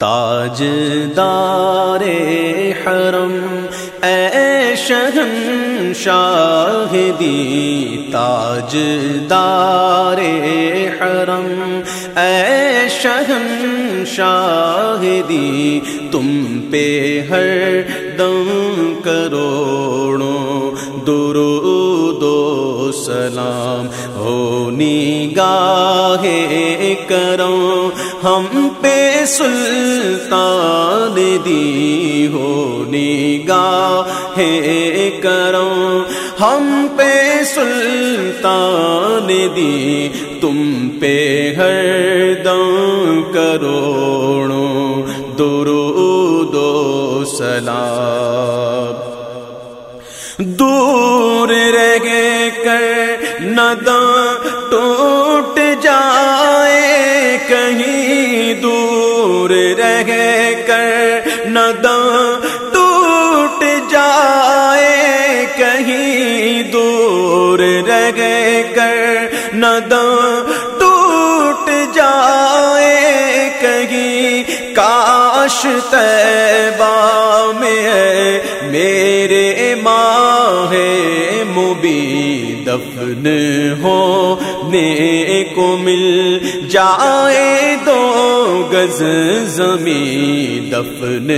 تاج دار حرم، اے شہن شاہدی تاج دار حرم، اے شہن شاہدی تم پہ ہر دم کروڑوں درود و سلام ہونی گاہے کرو ہم پہ سلطان دی ہونی گاہے کرو ہم پہ سلطان دی تم پہ ہر دم کروڑوں درود و سلام دور رہ کر نداں ٹوٹ جائے، کہیں دور رہ کر نداں ٹوٹ جائے، کہیں دور رہ کر نداں ٹوٹ جائے، کہیں کاش تیبہ میں میرے ماہ مبی دفن ہونے کو مل جائے دو گز زمین دفن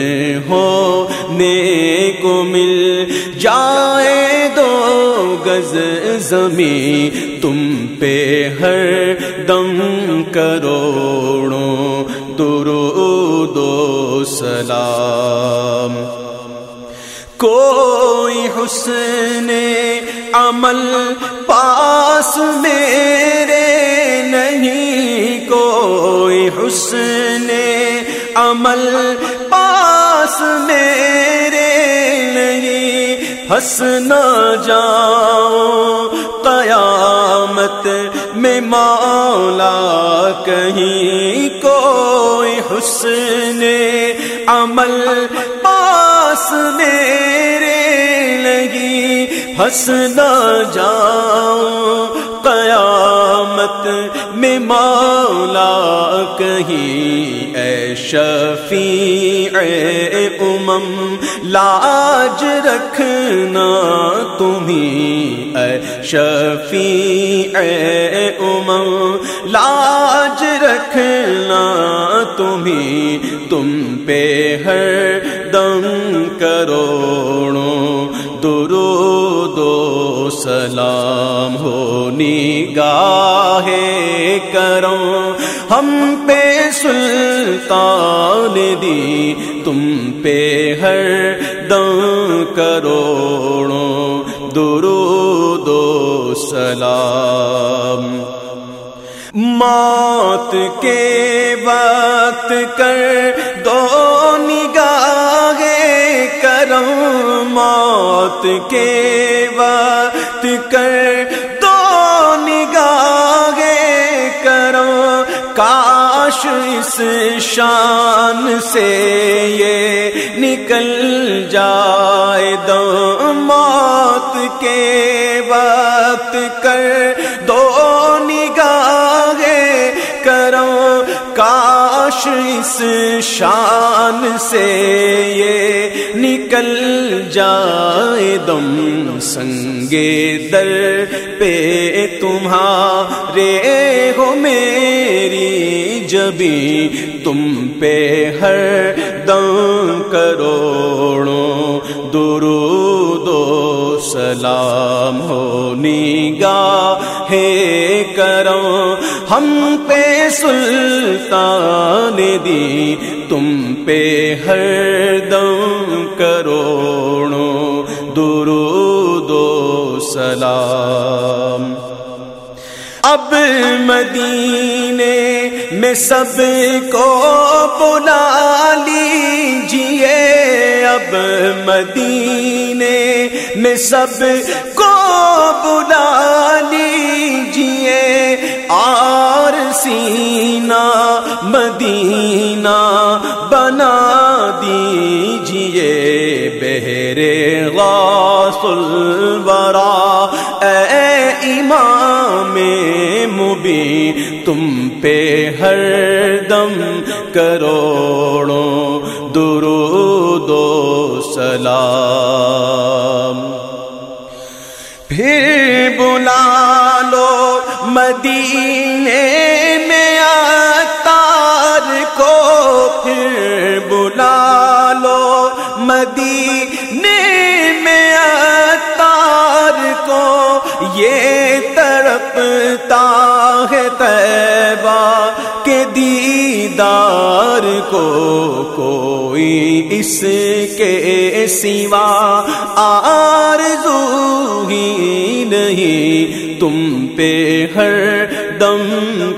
ہو نے کو مل جائے دو گز زمین۔ تم پہ ہر دم کروڑوں درود و سلام۔ کوئی حسن عمل پاس میرے نہیں، کوئی حسن عمل پاس میرے نہیں۔ ہنس نہ جاؤ قیامت میں مولا، کہیں کوئی حسن عمل پاس میرے لگی ہنس نہ قیامت میں مولا کہیں اے شفیع امم، لاج رکھنا تمہیں۔ اے شفیع امم، لاج رکھنا تمہیں۔ تم پہ ہر دم کروڑوں سلام ہونی گاہے کرو ہم پہ سلطان دی، تم پہ ہر دم کروڑوں۔ درود و سلام۔ موت کے وقت کر دو نگاہ کرم۔ موت کے وقت کر دو نگاہ کرم کاش اس شان سے یہ نکل جائے۔ دو موت کے وقت کر دو نگاہ کرو۔ کاش اس شان سے یہ نکل جائے دم سنگے در پہ تمہارے ہو میری جبی تم پہ ہر دم کروڑوں درود و سلام ہو نگاہ ہے کرو ہم پہ سلطان دی، تم پہ ہر دم کروڑوں درود و سلام۔ اب مدینے میں سب کو بلا لیجیے اب مدینے میں سب کو بلا لیجیے اور سینہ مدینہ بنا دیجیے بہرے غاص الورا اے امام مبی تم پہ ہر دم کروڑوں درود و سلام۔ پھر بلا لو مدینے پھر بلا لو مدینے میں اتار کو یہ تڑپتا ہے تیبہ کے دیدار کو کوئی اس کے سوا آرزو ہی نہیں۔ تم پہ ہر دم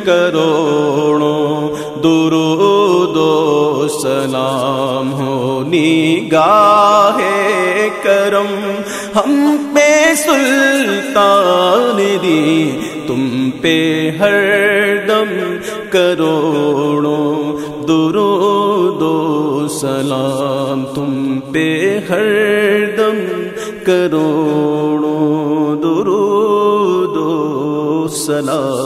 کروڑوں درود و سلام ہونی گاہ کرم۔ ہم پہ سلطان دی تم پہ ہر دم کروڑوں درود و سلام تم پہ ہر دم کروڑوں درود و سلام